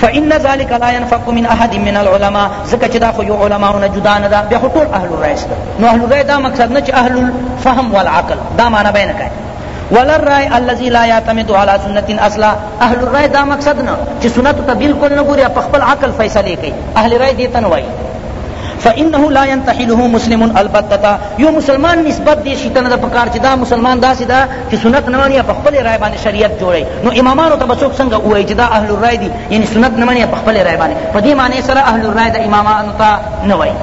فإن ذلك لا ينفق من أحد من العلماء ځکه چې دا خو یو علماو نه جدا نه ده بیا خو ټول اهل الرأی سره نو اهل الرأی دا مقصد نه چې اهل الفهم والعقل دا معنی به نه کوي ولا الرأي الذي لا يعتمد على سنة اصلا اهل الرأي دا مقصد نه چې سنت ته بالکل نه ګوري په خپل عقل فیصله کوي اهل رأي دې ته نه وایي فإنه لا ينتحله مسلم البتة یو مسلمان نسبت دې شي ته نه پکار چې دا مسلمان داسې دا چې سنت نه مني په خپل رائے باندې شریعت جوړي نو امامانو ته بسوک څنګه وایي چې دا اهل الرائے دي یعنی سنت نه مني په خپل رائے باندې په دې معنی سره اهل الرائے د امامانو ته نه وایي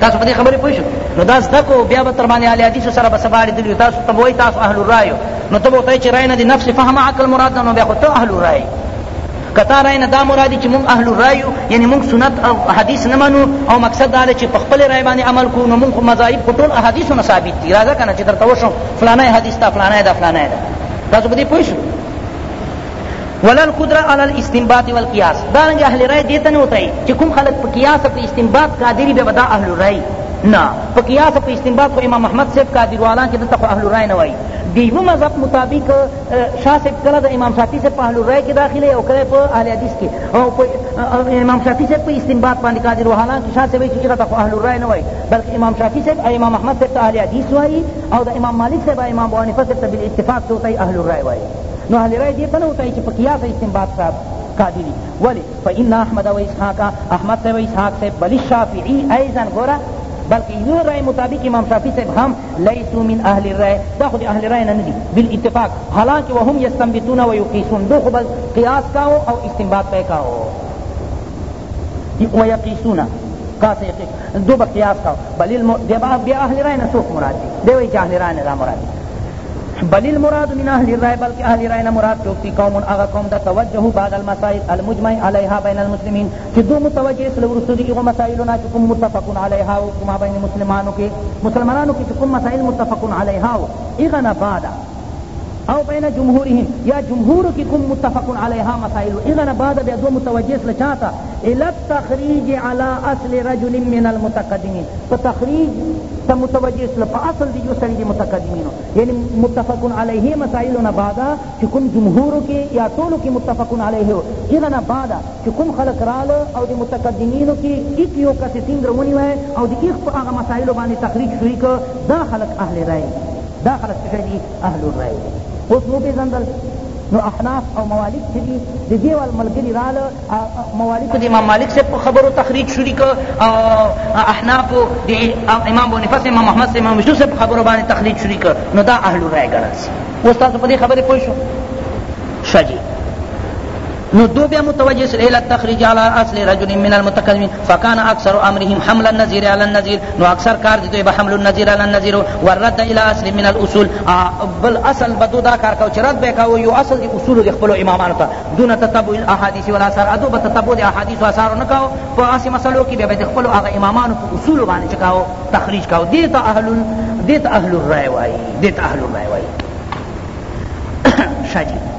تاسو په دې خبرې پوه شئ نو دا زده کو بیا به تر باندې اهل حدیثو سره به سبا لیدلي تاسو ته وایي تاسو اهل الرائے نو ته به ورته چې رائے نه دي نفس فهم عقل مراد نو بیا خو ته اهل الرائے کتا رائے نه دا مرادی چې مونږ اهل الرائے یعنی مونږ سنت او حدیث نه منو او مقصد دا چې په خپل رائے باندې عمل کوو نو مونږ مذاهب په ټول احادیثو نه ثابت دي راځه کنه چې درته وشم فلانه حدیث دا فلانه دا فلانه دا تاسو په دې پوه شئ ولل قدره علی الاستنباط والقیاس دا رنګ اهل رائے دیته نه وتای چې کوم خلک په قیاس او استنباط قادری به ودا اهل رائے نه په قیاس او استنباط خو امام احمد صاحب قادر والا کې دته اهل رائے نه وای دیو مذهب مطابق شاه صاحب کله د امام شافعی سے په اهل رائے کې داخله او کله په اهل حدیث کې او په امام شافعی سے په استنباط باندې قادر والا کې شاه صاحب چې هغه اهل رائے نه وای بلکې امام شافعی صاحب او امام احمد صاحب اهل حدیث وای او د امام مالک صاحب امام ابو حنیفه صاحب ته بالاتفاق څه وتای اهل الرای وای نو اهل رای دې ته نه وتای چې په قیاس استنباط صاحب قاضی دی ولی فإن احمد و اسحاق احمد صاحب اسحاق صاحب بل الشافعی ایضا گورا بلکہ یو رائے مطابق امام شافعی صاحب ہم لیسو من اہل الرائے دا خود اہل رائے نہ دی بالاتفاق حالانکہ وهم یستنبطون و یقیسون دو خبل قیاس کاو او استنباط پہ کاو و یقیسون قاس یقیس دو به قیاس کاو بل الم... دی با بیا اهل رای نه څوک مراد دی دی وایي چې اهل رای نه دا مراد دی بل المراد من اهل الرای بلکې اهل رای نه مراد څوک دي قوم هغه قوم د توجه بعد المسائل المجمع علیها بین المسلمین چې دو متوجه سره ورسته دي هغو مسائلو نه چې کوم متفق علیها او کومه بین مسلمانو کې مسلمانانو کې چې کوم مسائل متفق علیها او هغه نه بعد او بین جمهورهم یا جمهور کی کوم متفق علیها مسائل اغنا بعد بیا دو متوجه سل چاته الی التخریج علی اصل رجل من المتقدمین په تخریج ته متوجه سل په اصل دی یو سړي دی متقدمینو یعنی متفق علیه مسائل نه بعد چې کوم جمهور کې یا ټولو کې متفق علیه اغنا بعد چې کوم خلق رال او دی متقدمینو کې ایک یو کس څنګه ونی وای او دی ایک په هغه مسائل باندې تخریج شوی ک دا خلق اهل رائے دا خلک څه شی دي؟ اهل الرأی دي. اوس وپېژندل نو احناف او موالک چې دي د دې ول ملګري راله موالکو د امام مالک صاحب په خبرو تخریج شروع کړ او احنافو د امام ابو حنیفه صاحب امام احمد صاحب امام یوسف صاحب په خبرو باندې تخریج شروع کړ نو دا اهل الرأی ګڼل سي اوس تاسو په دې خبرې پوه شو ښه جي نو دو بیا متوجه سل الى التخريج على اصل رجل من المتكلمين فكان اكثر امرهم حمل النظير على النظير نو اکثر کار دي به حمل النظير على النظير والرد الى اصل من الاصول بل اصل بدو دا کار کو چرت به کو یو اصل دي اصول دي خپل امامان ته دون تتبع الاحاديث والاثار ادو به تتبع الاحاديث واثار نه کو په اسی مسلو کې به خپل هغه امامان په اصول باندې چکاو تخریج کاو دي ته اهل دي ته اهل الرأي وای دي ته اهل الرأي وای شاجي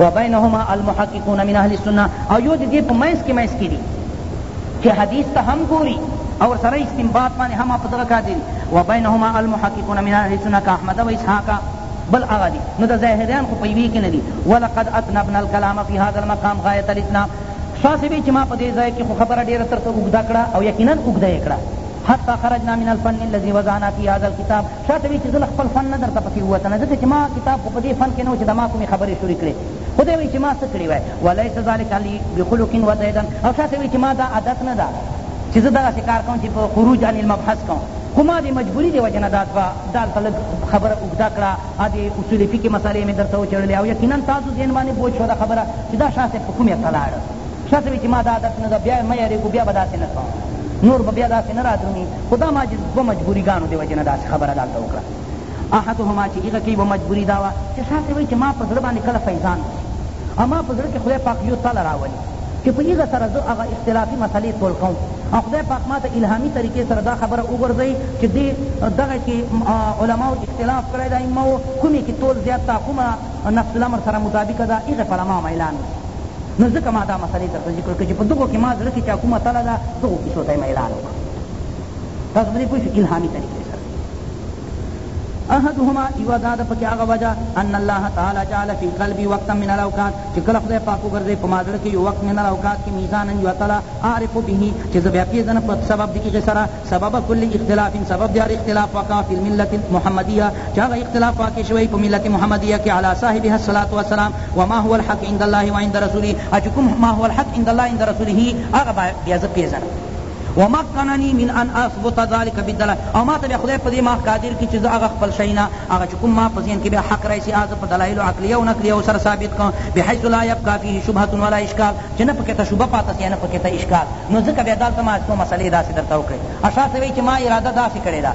وبینهما المحققون من اهل السنه او یو د دې په منځ کې منځ کې دي چې حدیث ته هم ګوري اور سره استنباط باندې هم په دغه قادر وبینهما المحققون من اهل السنه کا احمد و اسحاق بل هغه دي نو د ظاهریان خو په یوې کې نه دي ولقد اطنبنا الکلام فی هذا المقام غایت الاطناب شاسبی چې ما په دې ځای کې خو خبره ډېره تر څه اوږده کړه او یقینا اوږده یې کړه حتى خرجنا من الفن الذي وضعنا في هذا الكتاب چاته وي چې زه له خپل فن نه درته پسې ووتنه ځکه چې ما کتاب خو په دې فن کې نه و چې د ما کومې خبرې شروع کړې خو دی وایي چې ما څه کړي وای ولیس ذلک لي بخلق وزیدن او چاته وي چې ما دا عادت نه ده چې زه دغسې کار کوم چې په خروج عن المبحث کوم خو ما د مجبوري د وجې نه دا دوه دالته لږ خبره اوږده کړه ا د اصول فقې مسالې مې درته وچړلې او یقینا تاسو ذهن باندې بوج شوه دا خبره چې دا شاه صاحب په کوم یې ته لاړ ښه شوې چې ما دا عادت نه ده بیا مه یریږو بیا به داسې نه کوم نور به بیا داسې نه رادرومي خو دا ما دوه مجبوري ګانو دې وجې نه داسې خبره دالته وکړه احدهما چې هغه کې یوه مجبوري دا وه چې ښه شوې چې ما په زړه باندې کله فیضان وشي او ما په زړه کې خدای پاک یو تله راولي چې په هغه سره زه هغه اختلافي مسئلې تول کوم او خدای پاک ما ته الهامي طریقې سره دا خبره وګرځوي چې دې دغه کې علماو اختلاف کړی د ائمو کومې کې تول زیات تا کومه او نفس الامر سره مطابقه ده هغه پر ما ميلان وو نو ځکه ما دا مسئلې درته ذکر کړې چې په دغو کې ما زړه کې چا کومه تله ده دغو کیسو ته یې ميلان وکړ تاسو په دې پوه شئ الهامي طریقې سره احدهما یو دا ده پکې هغه وجه ان الله تعالی جعل فی قلبی وقتا من الاوقات چې کله خدای پاک وګرځوي په ما زړه کې یو وخت من الاوقات کې میزانا یوه تله اعرف به چې زه بیا پېژنم په سبب د هغې سره سبب کل اختلاف سبب د هر اختلاف واقع فی الملة المحمدیة چه هغه اختلاف واقع شوی په ملت محمدیه کی علی صاحبها الصلاة والسلام وما هو الحق عند الله وعند رسوله او چه کوم ما هو الحق عند الله عند رسوله هغه بیا زه پیژنم ومکننی من ان اثبت ذلک بالدلائل او ماته بیا خدای په دی ماه قادر کی چه زه هغه خپل شی نه هغه چه کوم ما په ذهن کی بیا حق راشی هغه زه په دلائلو عقلیه او نقلیه سره ثابت کړم بحیث لا یبقی فیه شبهة ولا اشکال چې نه پکې ته شبه پاتې شې نه پکې ته اشکال نو ځکه بیا دالته ما څو مسئلې داسې درته وکړې اشا سوی چې ما اراده داسې کړې ده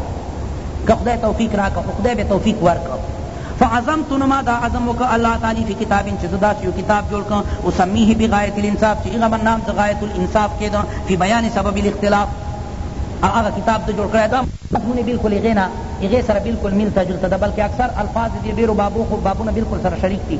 که خدای توفیق راکړ خو خدای به توفیق ورکړ فعزمت نو ما دا عزم وکړ الله تعالی فی کتاب چې زه داسې یو کتاب جوړ کړم اسمیه بغایة الانصاف چې هغه به نام د غایة الانصاف کېده فی بیان سبب الاختلاف او هغه کتاب ده جوړ کړی دا مضمون بلکل هغې نه هغې سره بلکل ملته جلته ده بلکه اکثر الفاظ دې ډېرو بابو خو بابونه بلکل سره شریک دي.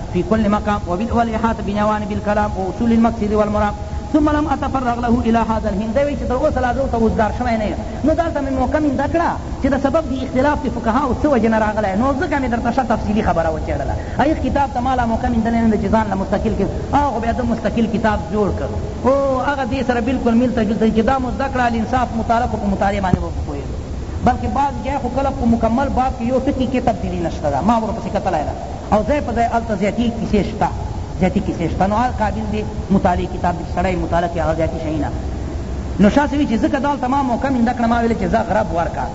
فی کل مقام والاحاطة بنوانب الکلام ووصول المقصد والمرام ثم لم اتفرغ له الی هذا الحین دی وایی چی تر اوسه لا زه ورته اوزګار شوی نه یم نو دلته می موقع مینده کړه چی د سبب دی اختلاف دی فقهاو څه وجه نه راغلی نو ځکه می درته ښه تفصیلی خبره وچیړله ایخ کتاب ته ما لا موقع میندلی نه ده چی ځان له مستقل کی او خو بیا ده مستقل کتاب جوړ کړ او هغه دی سره بلکل ملته جلته دی چی دا مو زده کړه الانصاف مطالعه کو په مطالعه باندی به پوهیږی بلکه بعض جای خو کله په مکمل باب کی یو ټکی کی تبدیلی نشته ده ما ورپسی کتلی ده. او ځای په ځای هلته زیاتی کیسې شته زیاتی کیسې شته نو هغه قابل دی مطالعې کتاب دی چې سړی یې مطالعه کړي هغه زیاتی شیونه نو شاه صاحب چې ځکه دالته ما موقع مینده کړه ما ویل چې ځه غرب ورکه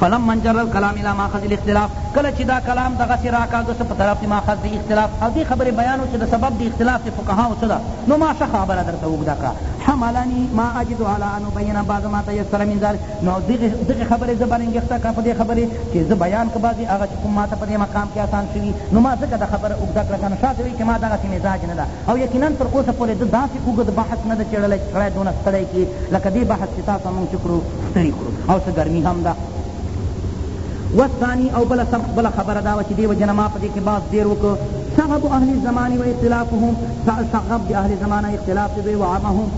فلما انجر الکلام الی ماخذ الاختلاف کله چې دا کلام دغسې راکاږه څه په طرف د ماخذ د اختلاف او دې خبرې بیان و چې د سبب د اختلاف د فقهاو څه ده نو ما ښه خبره درته اوږده کړه حملني ما اجد علی ان ابین بعض ما تیسر من ذلک نو دغې خبرې زه برنګښته کړه په دې خبرې چې زه بیان کړم بعضې هغه چې کوم ماته په دې مقام کې اسان شوي نو ما ځکه دا خبره اوږده کړه کنه شاه زوی چې ما دغسې مزاج نه ده او یقینا تر اوسه پورې ده داسې اوږد بحث نه ده چیړلی چې سړی دونه ستړی کړي لکه دې بحث چې تاسو مونږ چې کړو ستړي کړو او څه ګرمي هم ده والثاني او بله سب بله خبره دا وه چې دې وجه نه ما په دې کې بحث ډېر وکړ صغب اهل الزمان و اختلافهم صغب د اهل زمانه اختلاف د دوی وعامهم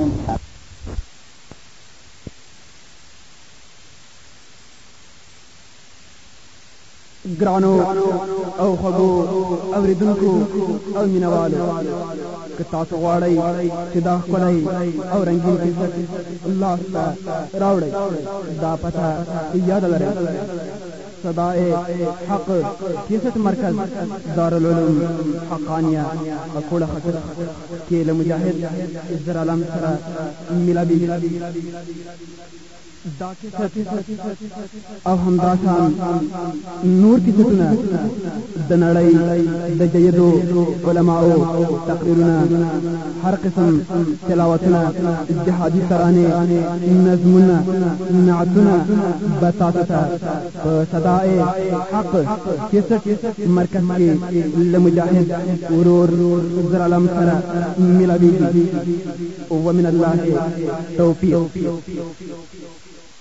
انتخاب. ګرانو او خوږو اوریدونکو او مینوالو که تاسو غواړئ چې دا ښکلی او رنګین کیسټ لاس ته راوړئ دا پته یاده لرئ صدائے حق کیسټ مرکز دارالعلوم حقانیه اکوړه خټک کې له مجاهد عزر عالم سره ملاوي دا کیسټ او همدا شان نور کیسټونه د نړۍ د جیدو علماو تقریرونه هر قسم تلاوتونه جهادي ترانې نظمونه نعتونه به تاسو ته په صداء حق کیسټ مرکز کې له مجاهد ورور زرالم سره ملاویږي ومن الله توفیق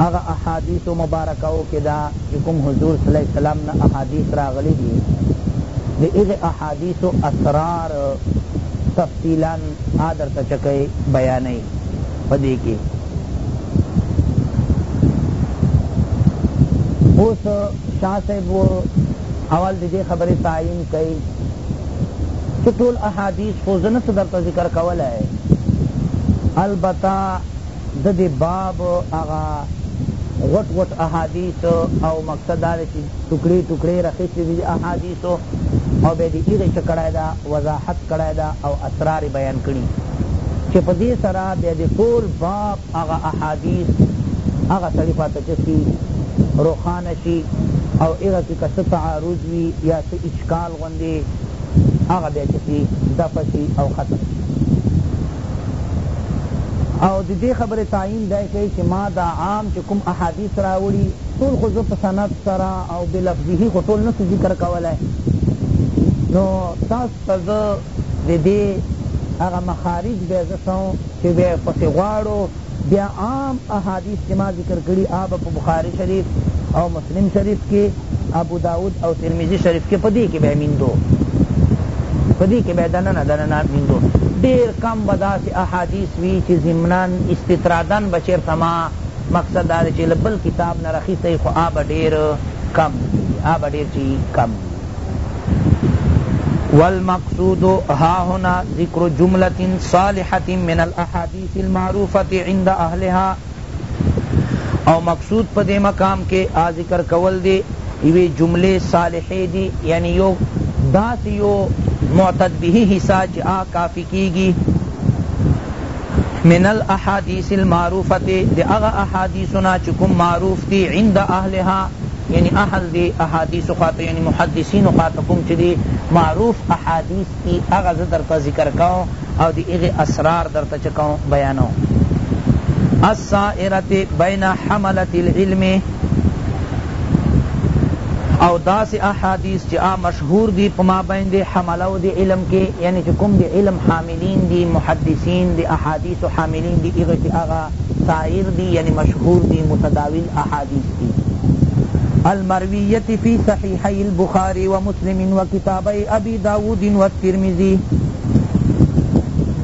هغه احادیثو مبارکوو کې ده چې کوم حضور صلی الله علیه وسلم نه احادیث راغلي دي د هغه احادیثو اسرار تفصیلا آ درته چکه بیانوي په دې کې اوس شاه صاحب اول د دې خبرې تعین کوي چې ټول احادیث خو زه نه څه درته ذکر کولی البته ددی باب هغه غټ غټ احادیث او مقصد دا دی چی ټوکړی ټوکړی یی راخیستی دی دی احادیثو او بیا دی هغی چه کړی ده وضاحت کړی ده او اسرار یی بیان کړی دی چه په دی سره بیا دی ټول باب هغه احادیث هغه سړی خوا ته چه سی روښانه شی او هغه کی که څه تعارض وی یا څه اشکال غوندی هغه بیا چه سی دفع شی او ختم شی. او د دې خبرې تعین دی کوي چې ما دا عام چې کوم احادیث راوړي ټول خو زه په سند سره او بلفظه خو ټول نسو ذکر کولای نو تاسو ته زه د دې هغه مخارج به زه سم چې به پسې غواړو بیا عام احادیث چی ما ذکر کړی هغه په بخاری شریف او مسلم شریف کی ابوداود او ترمذی شریف کی په دی کی به میندو په دی کی به دننه دننه میندو ډیر کم به داسی احادیث وی چی ضمنا استطرادا به چیرته ما مقصد دا دی چی له بل کتاب نه راخیستی خو هغه ډیر کم وی هغه ډیر چی کم وی والمقصود ها هنا ذکر جملة صالحة من الاحاديث فی المعروفة عند اهلها او مقصود په دې مقام کې آ ذکر کول دې یوې جملې صالحې دي یعنی یو داسې یو معتد به حصه چې آ کافی کیږي من الاحادیث المعروفة دې هغه احادیثو نه چې کوم معروف دي عند اهلها یعنی اهل دې احادیثو خواته یعنی محدثینو خواته کوم چې دې معروف احادیث ای هغه زه درته ذکر کوم او دی هغی اسرار درته چه کوم بیانوم السائرت بین حملت العلم او داس احادیث چه آ مشهور دی پا مابین دی حمله و دی علم کی یعنی چه کم دی علم حاملین دی محدثین دی احادیث و حاملین دی اغی چه آغا سائر دی یعنی مشهور دی متداول احادیث دی المرویت فی صحیحی البخاری و مسلم و کتابی ابی داودی والترمذی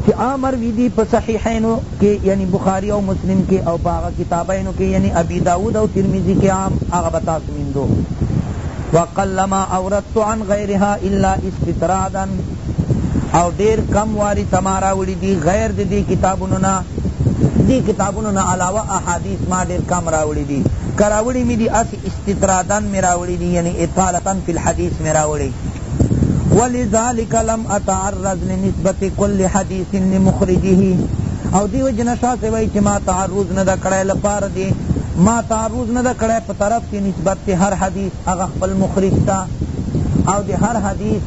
چه آمر وی دی په صحیحینو کی یعنی بخاری او مسلم کی او په هغه کتابینو کی یعنی ابی داود او ترمذی کی عام هغه به تاسو میندو وقلما اوردت عن غیرها الا استطرادا او ډیر کم واری تما راوړی دی غیر دی دی کتابونو نا دی کتابونو نا علاوه احادیث ما ډیر کم راوړی دی کراوړی می دی اسی استطرادا مې راوړي دي یعنی اطالة فی الحدیث مې راوړي ولذلک لم اتعرض لنسبت کل حدیث لمخرجه او دیو جن شاه سے وای چې ما تعرض نه دکړای لپاره دی ما تعرض نه دکړای په طرف کې نسبت ته هر حدیث هغه خپل مخرج تا او دی هر حدیث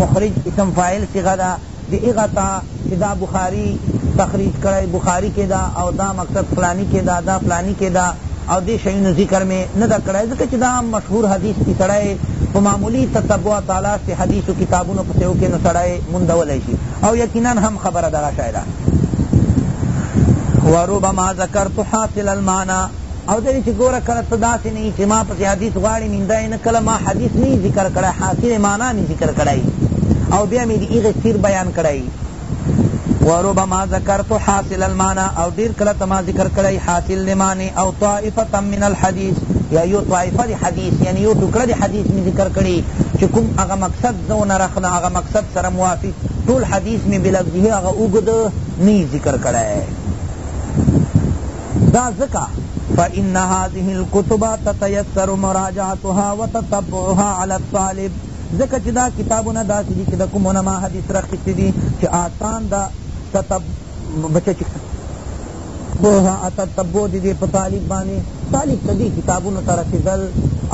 مخرج اسم فاعل صیغه ده دی هغه ته چی دا بخاری تخریج کړی بخاری کی ده او دا مقصد فلانی کی ده دا فلانی کی ده او دی شیونو ذکر می نه ده کړی ځکه چی دا مشهور حدیث چی سړی په معمولی تتبع تالاش چی حدیثو کتابونو پسی وکی نو سړی موندولی شی او یقینا هم خبره دغه شی ده وربما ذکرت حاصل المعنی او ته چې ګوره کله ته داسې نه یي چې ما پسې حدیث غواړې مینده یې نه کله ما حدیث نه ذکر کړی حاصل معنا مې ذکر کړی او بیا مې د هغې سیر بیان کړی وربما ذکرت حاصل المعنى او ډیر کله ته ما ذکر کړی حاصل لمعنی او طائفه من الحدیث یا یو طائفه دی حدیث یعنی یو ټکړه دی حدیث می ذکر کړی چې کوم هغه مقصد زو نه رخنه هغه مقصد سره موافق ټول حدیث می بلفظه هغه اوګد نه ذکر کړی دا ځکه فإن هذه الكتب تتيسر مراجعتها وتتبعها على الطالب ځکه چې دا کتابونه داسې دي چې د کومو نه ما حدیث راخیستي دي چې آسان ده تتب بچه چې پوها تتبع دي دې په طالب باندې طالب ته دې کتابونو ته رسېدل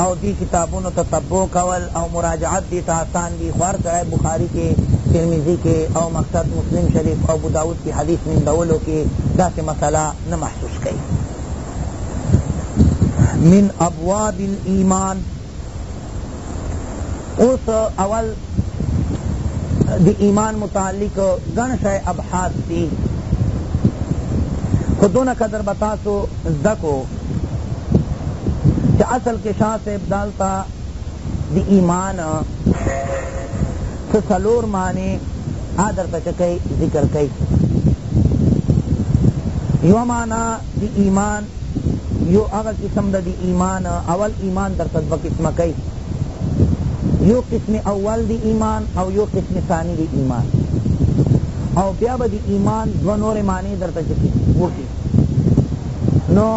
او دې کتابونو تتبع کول او مراجعت دې ته آسان دي خو هر سړی بخاري کې ترمذي کې او مقصد مسلم شریف او ابو داود چی حدیث میندولو کی داسی مسئله نه محسوس کئ من ابواب الایمان اوس اول دی ایمان متعلق گن شای ابحاث دی خودونه قدر بتاسو زدکو چه اصل کې شاه صاحب دالتا د ایمان څه څلور معنی آ درته چکه ذکر کئی یو معنی د ایمان یو هغه قسم د ایمان اول ایمان درته دوه قسمه کئی یو قسم اول د ایمان او یو قسم ثانی د ایمان او بیا به د ایمان دو نور معنی درته چکی وکی نو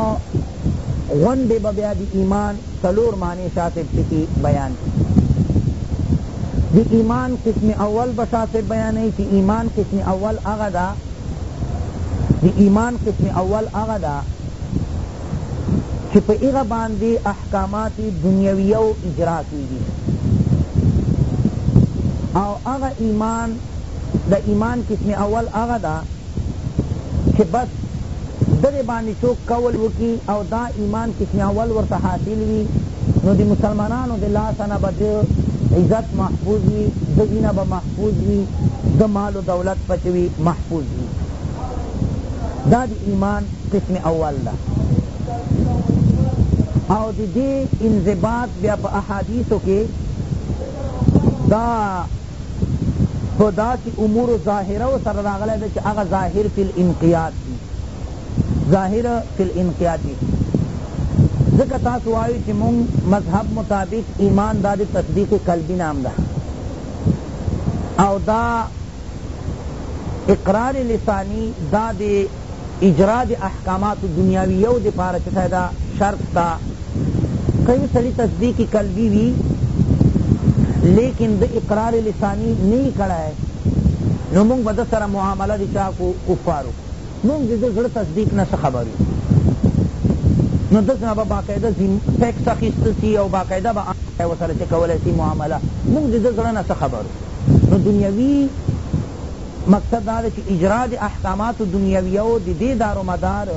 غوندې به بیا د ایمان څلور معنی شاه صاحب پکې بیان کړي د ایمان قسم اول به شاه صاحب بیانوي چې ایمان قسم اول هغه ده د ایمان قسم اول هغه ده چې په هغه باندې احکامات دنیویه او اجرا کیږي او هغه ایمان د ایمان قسم اول هغه ده چه بس ددې باندې څوک قول وکړي او دا ایمان کښنیاول ورته حاصل وي نو د مسلمانانو د لاسه نه به د عزت محفوظ وي د وینه به محفوظ وي د مال و دولت به چه وي محفوظ وي دا د ایمان قسم اول ده او د دې انضباط بیا په احادیثو کې دا په داسی امورو ظاهره او سره راغلی ده چه هغه ظاهر فی الانقیاد دی ظاهر فی الانقیاد دی ځکه تاسو وایی چه مونږ مذهب مطابق ایمان دا دی تصدیق قلبی نام ده او دا اقرار لسانی دا دی اجرا د احکامات دنیاویو د پاره چه سیده شرط شته که یو سړی تصدیق قلبی وی لیکن ده اقرار لسانی نه یی کړی نو مونږ به ده سره معامله د چا کو کفارو مونږ د ده زړه تصدیق نه څه خبر یو نو ده نه به باقاعده ټیکس اخیستل سی او باقاعده به ورسره چه کولای سی معامله مونږ د ده زړه نه څه خبر یو نو دنیاوی مقصد دا ده چی اجراء د احکاماتو دنیویه او د دې دار و مدار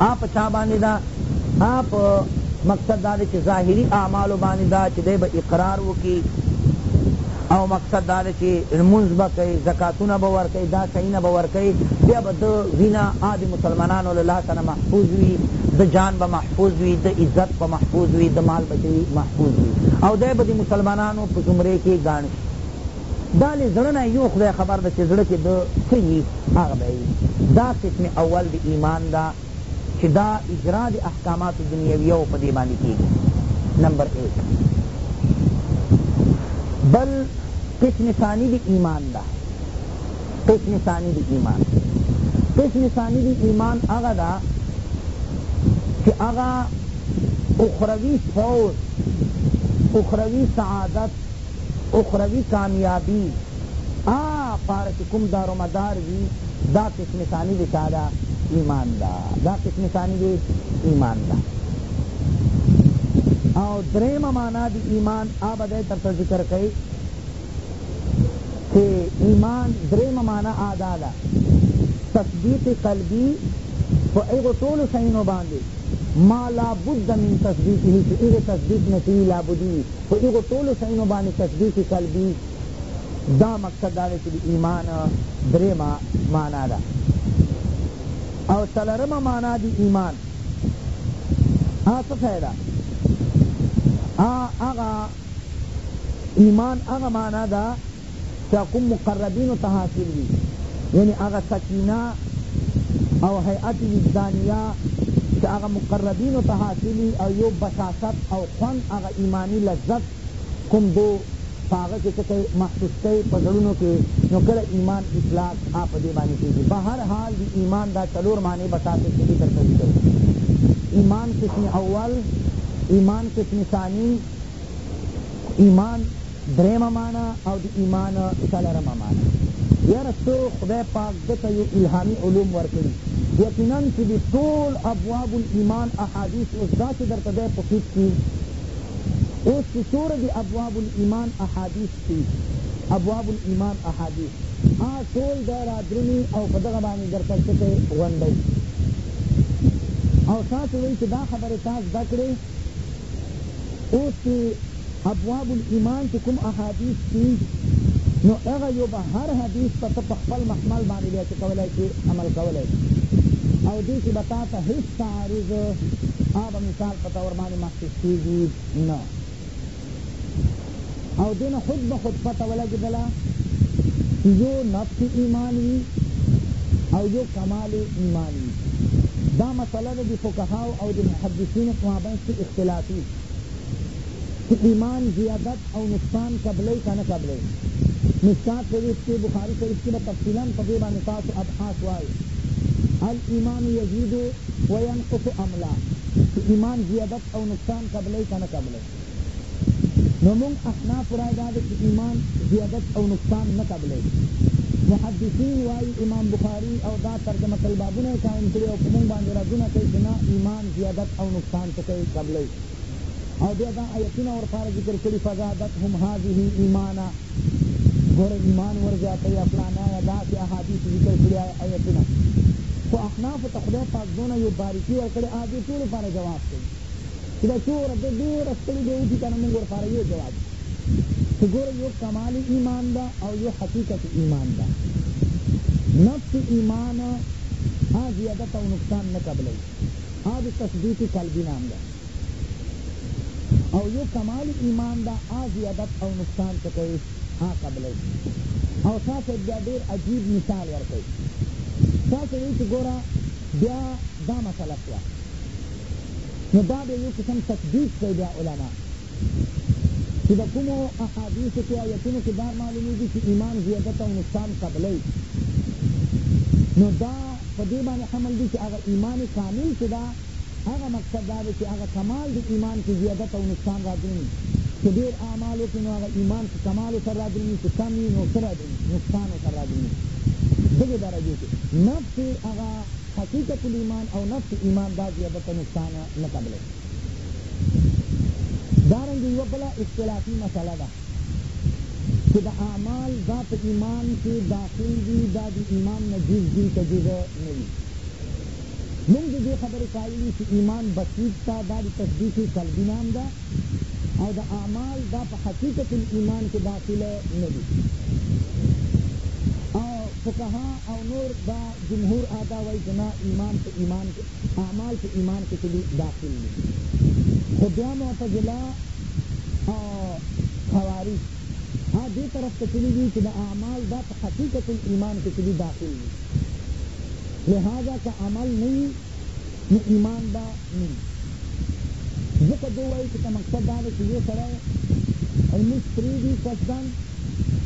آ په چا باندې ده آ په مقصد دا ده چی ظاهری اعمالو باندې ده چی دی به اقرار وکی او مقصد دا ده چی لمونځ به کئی زکوتونه به ورکئی دا سیونه به ورکئی بیا به ده وینه آ د مسلمانانو له لاسه نه محفوظ وی ده جان به محفوظ وی ده عزت به محفوظ وی ده مال به چه وی محفوظ وی او دی به د مسلمانانو په زمرې کی ګاڼ شی دا لۀ زړۀ نه يو خدای خبر ده چې زړۀ کې ده څۀ يي هغه به يي. دا قسم اول د ايمان ده چې دا اجراء د احکامات دنيويه ؤ په دې باندې کيږي نمبر ايک. بل قسم ثاني د ايمان ده قسم ثاني د ايمان قسم ثاني د ايمان هغه ده چې هغه اخروي فوز اخروي سعادت اخروي کاميابي آ په اړه چې کوم دار و مدار وي دا قسم ثاني د چا ده؟ ايمان ده دا قسم ثاني د ايمان ده او دريمه معنی د ايمان آ به دی درته ذکر کړي چې ايمان دريمه معنی آ دا ده تصديق قلبي په هغو ټولو شيانو باندې ما لا بد من تصديقه چې هغه تصديق نه کيږي لا بدي وي په هغو ټولو شیانو باندې تصدیق قلبی دا مقصد دا دی چی د ایمان دریمه معنی ده او څلورمه معنی د ایمان هغه څه شی ده هغه ایمان هغه معنی ده چا کوم مقربینو ته حاصل وی یعنی هغه سکینه او هیئت وجدانیه چه هغه مقربینو ته حاصل وی او یو بساست او خوند هغه ایمانی لذت کوم دوئ په هغه کی څه کئ محسوس کئ په زړونو کی نو کله ایمان اخلاص آ په دی باندی کیږی په هر حال دی ایمان دا څلور معنی به تاسو ته ذکر کړی چه ایمان قسم اول ایمان قسم ثانی ایمان دریمه معنی او د ایمان څلورمه معنی یاره څه خدای پاک ده ته یې الهامي علوم ورکړي یقینا چې د ټول ابواب الایمان احادیث اوس داسې درته دی په فیډ کښې اوس چې څوره د ابواب الایمان احادیث دي ابواب الایمان احادیث هغه ټول دی رادرومي او په دغه باندې درته څه کوي غونډوي او تاسې وایي چې دا خبرې تا زده کړې اوس چې ابواب الایمان کې کوم احادیث شي نو هغه یو به هر حدیث ته ته په خپل محمل باندې بیا چې کولای شې عمل کولای شې او دې کې به تاته هیڅ تعارض آب مثال په طور باندې محسوس کیږي نه او دې نه خود بخود پته ولګېدله چې يو نفس ايمان وي او يو کمال ايمان وي. دا مسئله ده د فقهاو او د محدثينو په مابينځ کې اختلافي چې ايمان زيادت او نقصان قبلوي که نه قبلوي. مشکاة شريف کې، بخاري شريف کې به تفصيلاً په دې باندې تاسو ابحاث واورئ، الايمان يزيد وينقص ام لا؟ چې ايمان زيادت او نقصان قبلوي که نه قبلوي؟ نو مونږ احنافو رای دا ده چې ایمان زیادت او نقصان نه قبلوي محدثین وایي امام بخاري او دا ترجمه کوي بابونه یې قایم کړي او په مونږ باندې ردونه کوي چې نه ایمان زیادت او نقصان څه کوي قبلوي او بیا دا ایتونه ورپاره ذکر کړي فزادتهم هذه ایمانا ګوره ایمان ورزیاتوي یا فلانه یا داسې احادیث ذکر کړي ایتونه خو احنافو ته خدای پاک دونه یو باریکي ورکړې آ دې ټولو لپاره جواب کوي چی دا چه ورته ډیره ستړی به اوسی کنه مونږ ورپاره یو جواب کی چی ګوره یو کمال ایمان ده او یو حقیقت ایمان ده نفس ایمان آ زیادت او نقصان نه قبلوی آ د تصدیق قلبی نام ده او یو کمال ایمان ده آ زیادت او نقصان چه کئ آ قبلوی او شاه صاحب بیا ډیر عجیب مثال ورکوی شاه صاحب وایی چی ګوره بیا دا مسله سوه نو دا بیا یو قسم تکذیب دی بیا علماء چی د کومو احادیثو کی آیتونو کی دا معلومیږی چی ایمان زیادت او نقصان قبلوی نو دا په دی باندی حمل دی چی هغه ایمان کامل چی ده هغه مقصد دا دی چی هغه کمال دی ایمان کی زیادت او نقصان رادرومی چی ډیر اعمال وکی نو هغه ایمان کی کمال ورسره رادرومی چی کم وی نو څه رادرومی نقصان ورسره رادرومی دغی درجی کی نه چه هغه حقیقت الایمان او نفس ایمان دا زیادت نقصان نه قبلوی دارنګه یوه بله اختلافی مسله ده چه دا اعمال دا په ایمان کی داخل دی دا دی ایمان نه جز دی که جز نه وی مونږ دی دی خبری قایل یو چه ایمان بسیط تا دا دی تصدیق قلبی نام ده او د اعمال دا په حقیقت الایمان کې داخله نه دي او فقها او نور دا جمهور آدا وایي چې نه ایمان په ایمان کې اعمال په ایمان کې څه دي داخل دي خو بیا معتزله او خوارج ها دې طرف ته تللي دي چې د اعمال دا په حقیقت الایمان کې چې دي داخل دي لهذا که عمل نه نو ایمان به نه وي. ځکه دی وايي چې که مقصد دا دی چې یو سړی لمونځ پرېږدي قصداً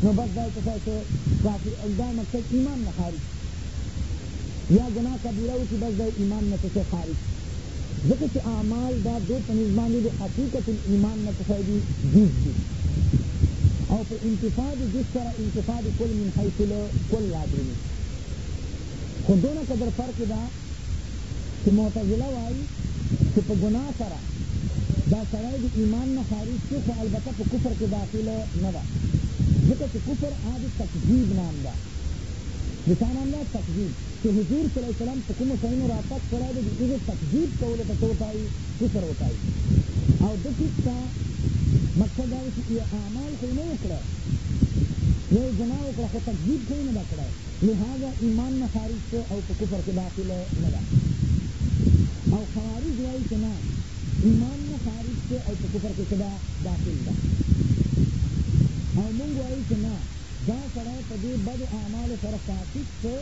نو بس دا یې څه شی شو؟ کافر او دا مقصد ایمان نه خارج شي. یا ګناه کبیره وکړي بس دا یې ایمان نه څه شی خارج شي. ځکه چې اعمال دا دو په نزد باندې د حقیقت الایمان نه څه شی دي؟ جز دي. او په انتفاء د جز سره انتفاء د کل من حیث الکل لازمي. خو دونه قدر فرق یې دا چې معتزله وايي چې په ګناه سره دا سړی د ایمان نه خارج شي خو البته په کفر کې داخل نه ده ځکه چې کفر هغه د تکذیب نام ده د چا نام ده تکذیب چې حضور صلی الله علیه وسلم په کومو شیانو راتګ کړی دی د هغو تکذیب کولو ته څه وتایي کفر وتایي او ده ټیک ته مقصد دا دی چې اعمال خو یې نه وو کړی یا یې ګناه وکړه خو تکذیب خو یې نه ده کړی لهذا ایمان نه خارج شو او په کفر کښې داخله نه ده او خوارج وائي چې نه ایمان نه خارج شو او په کفر کښې څه ده داخل ده او مونږ وائي چې نه دا سړی په دې بدو اعمالو سره فاسق شو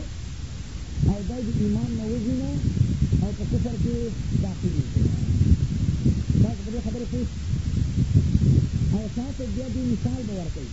او دی د ایمان نه وځي نه او په کفر کښې داخلیږي نه تاسو په دې خبره پوه شوئ او تاسو بیا دې مثال به ورکوئ.